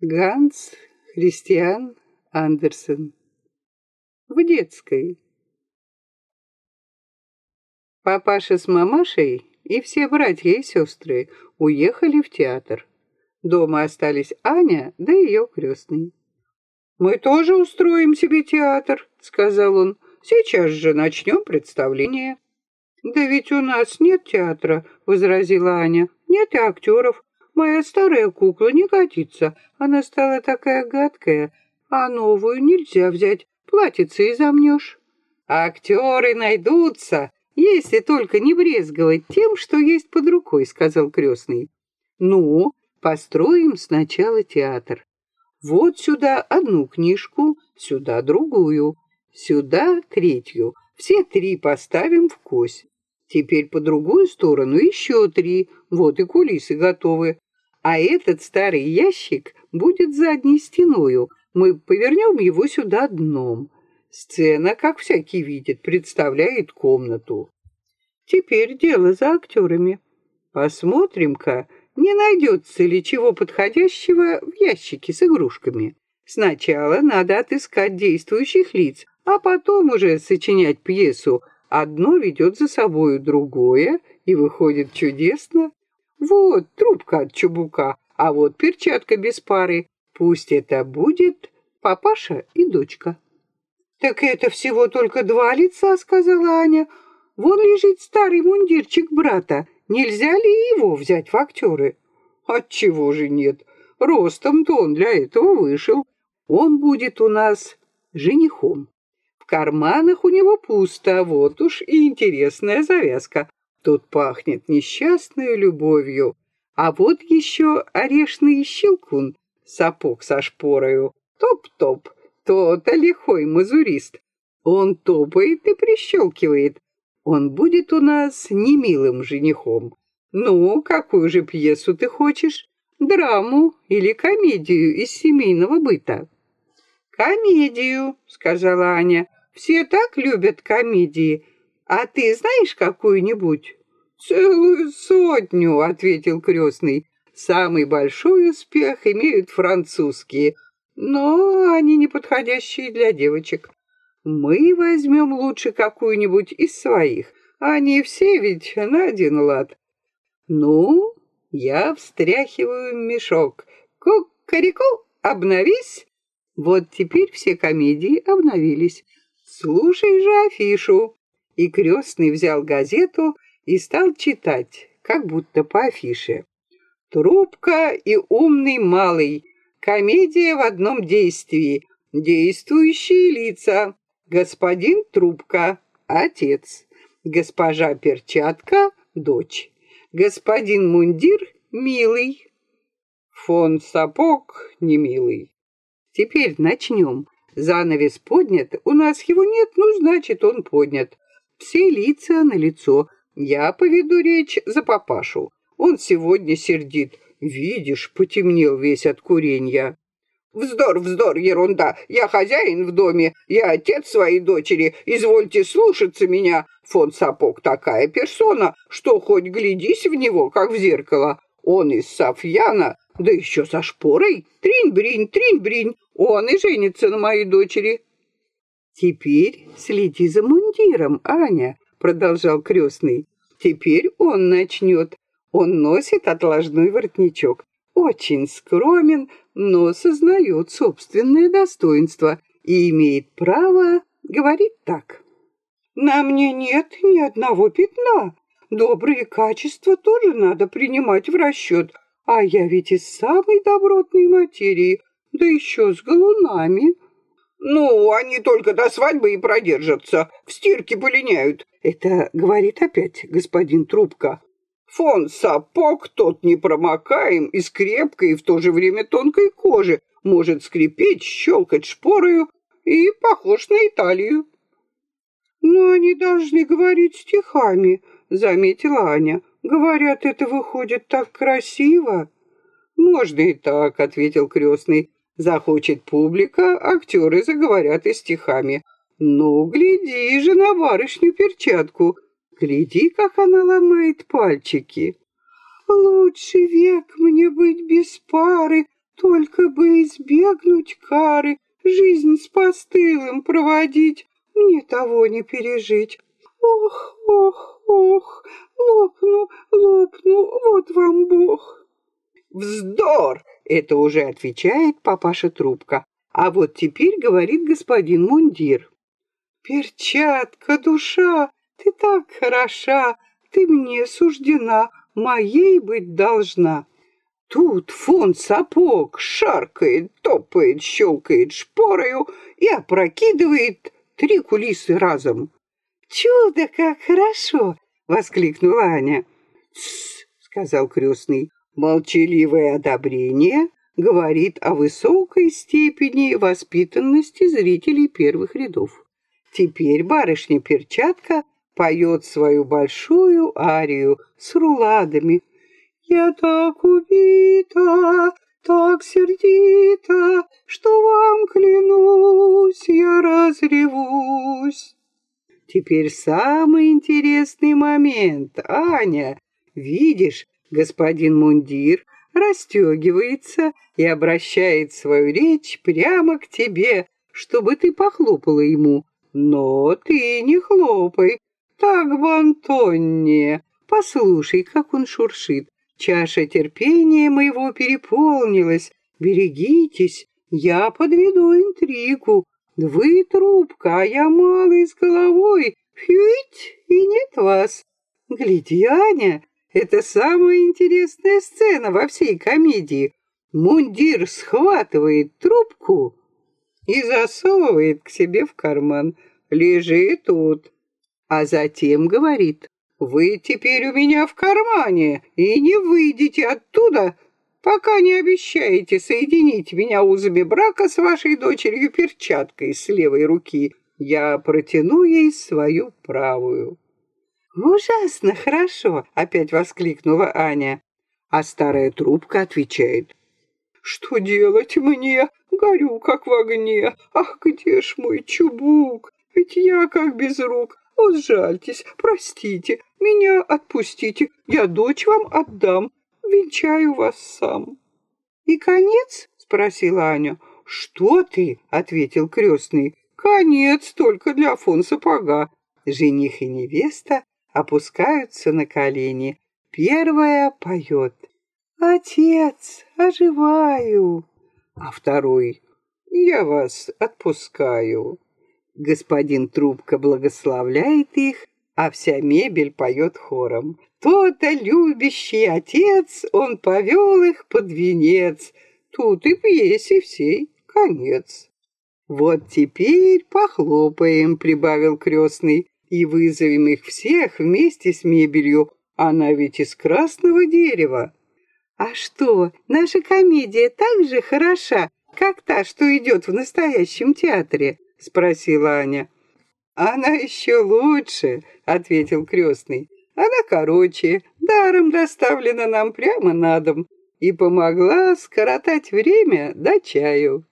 Ганс Христиан Андерсен. В детской. Папаша с мамашей и все братья и сестры уехали в театр. Дома остались Аня да ее крестный. «Мы тоже устроим себе театр», — сказал он. «Сейчас же начнем представление». «Да ведь у нас нет театра», — возразила Аня. «Нет и актеров. Моя старая кукла не годится. Она стала такая гадкая, а новую нельзя взять. Платьице и замнешь». «Актеры найдутся, если только не брезговать тем, что есть под рукой», — сказал крестный. «Ну, построим сначала театр. Вот сюда одну книжку, сюда другую, сюда третью. Все три поставим в кость. Теперь по другую сторону еще три. Вот и кулисы готовы. А этот старый ящик будет задней стеною. Мы повернем его сюда дном. Сцена, как всякий видит, представляет комнату. Теперь дело за актерами. Посмотрим-ка, не найдется ли чего подходящего в ящике с игрушками. Сначала надо отыскать действующих лиц, а потом уже сочинять пьесу. Одно ведет за собою другое, и выходит чудесно. Вот трубка от чубука, а вот перчатка без пары. Пусть это будет папаша и дочка. «Так это всего только два лица», — сказала Аня. «Вон лежит старый мундирчик брата. Нельзя ли его взять в актеры?» «Отчего же нет? Ростом-то он для этого вышел. Он будет у нас женихом. В карманах у него пусто, вот уж и интересная завязка. Тут пахнет несчастной любовью. А вот еще орешный щелкун, сапог со шпорою. Топ-топ, то-то лихой мазурист. Он топает и прищелкивает. Он будет у нас немилым женихом. Ну, какую же пьесу ты хочешь? Драму или комедию из семейного быта? Комедию, сказала Аня. Все так любят комедии. А ты знаешь какую-нибудь? Целую сотню, ответил крестный. Самый большой успех имеют французские, но они не подходящие для девочек. Мы возьмем лучше какую-нибудь из своих. Они все ведь на один лад. Ну, я встряхиваю мешок. Кукареку, обновись. Вот теперь все комедии обновились. Слушай же афишу. И крестный взял газету и стал читать, как будто по афише. Трубка и умный малый. Комедия в одном действии. Действующие лица. Господин Трубка – отец. Госпожа Перчатка – дочь. Господин Мундир – милый. Фон Сапог – не милый. Теперь начнем. Занавес поднят, у нас его нет, ну, значит, он поднят. Все лица на лицо. Я поведу речь за папашу. Он сегодня сердит. Видишь, потемнел весь от курения. Вздор, вздор, ерунда. Я хозяин в доме, я отец своей дочери. Извольте слушаться меня. Фон Сапог такая персона, что хоть глядись в него, как в зеркало. Он из Софьяна, да еще со шпорой. Тринь-бринь, тринь-бринь. Он и женится на моей дочери. Теперь следи за мундиром, Аня, продолжал крестный. Теперь он начнет. Он носит отложной воротничок. Очень скромен, но сознает собственное достоинство и имеет право говорить так. На мне нет ни одного пятна. Добрые качества тоже надо принимать в расчет, а я ведь из самой добротной материи, да еще с галунами. Ну, они только до свадьбы и продержатся, в стирке полиняют. Это говорит опять господин Трубка. Фон сапог тот непромокаем, из крепкой и в то же время тонкой кожи, может скрипеть, щелкать шпорою и похож на Италию. «Но они должны говорить стихами», — заметила Аня. «Говорят, это выходит так красиво». «Можно и так», — ответил крестный. «Захочет публика, актеры заговорят и стихами. Ну, гляди же на барышню перчатку. Гляди, как она ломает пальчики. Лучше век мне быть без пары, Только бы избегнуть кары, жизнь с постылым проводить, мне того не пережить. Ох, ох, ох, лопну, лопну, вот вам Бог. Вздор! Это уже отвечает папаша Трубка. А вот теперь говорит господин Мундир. Перчатка, душа, ты так хороша, ты мне суждена, моей быть должна. Тут фон сапог шаркает, топает, щелкает шпорою и опрокидывает три кулисы разом. «Чудо, как хорошо!» — воскликнула Аня. «Тссс!» — сказал крестный. «Молчаливое одобрение говорит о высокой степени воспитанности зрителей первых рядов. Теперь барышня-перчатка поет свою большую арию с руладами. «Я так убита, так сердита, что вам клянусь, я разревусь». Теперь самый интересный момент, Аня. Видишь, господин Мундир расстегивается и обращает свою речь прямо к тебе, чтобы ты похлопала ему. Но ты не хлопай, так бонтоннее. Послушай, как он шуршит. Чаша терпения моего переполнилась. Берегитесь, я подведу интригу. Вы трубка, а я малый с головой. Фють, и нет вас. Гляди, это самая интересная сцена во всей комедии. Мундир схватывает трубку и засовывает к себе в карман. Лежи тут. А затем говорит, вы теперь у меня в кармане и не выйдете оттуда, пока не обещаете соединить меня узами брака с вашей дочерью перчаткой с левой руки. Я протяну ей свою правую. «Ужасно хорошо!» — опять воскликнула Аня. А старая трубка отвечает. «Что делать мне? Горю, как в огне. Ах, где ж мой чубук? Ведь я как без рук. Вот жальтесь, простите, меня отпустите. Я дочь вам отдам. Венчаю вас сам». «И конец?» — спросила Аня. «Что ты?» — ответил крестный. «Конец только для фон сапога». Жених и невеста опускаются на колени. Первая поет «Отец, оживаю!» А второй «Я вас отпускаю». Господин Трубка благословляет их, а вся мебель поет хором. То-то любящий отец, он повел их под венец. Тут и пьесе всей конец. «Вот теперь похлопаем», — прибавил крестный и вызовем их всех вместе с мебелью. Она ведь из красного дерева. А что, наша комедия так же хороша, как та, что идет в настоящем театре? Спросила Аня. Она еще лучше, ответил крестный. Она короче, даром доставлена нам прямо на дом и помогла скоротать время до чаю.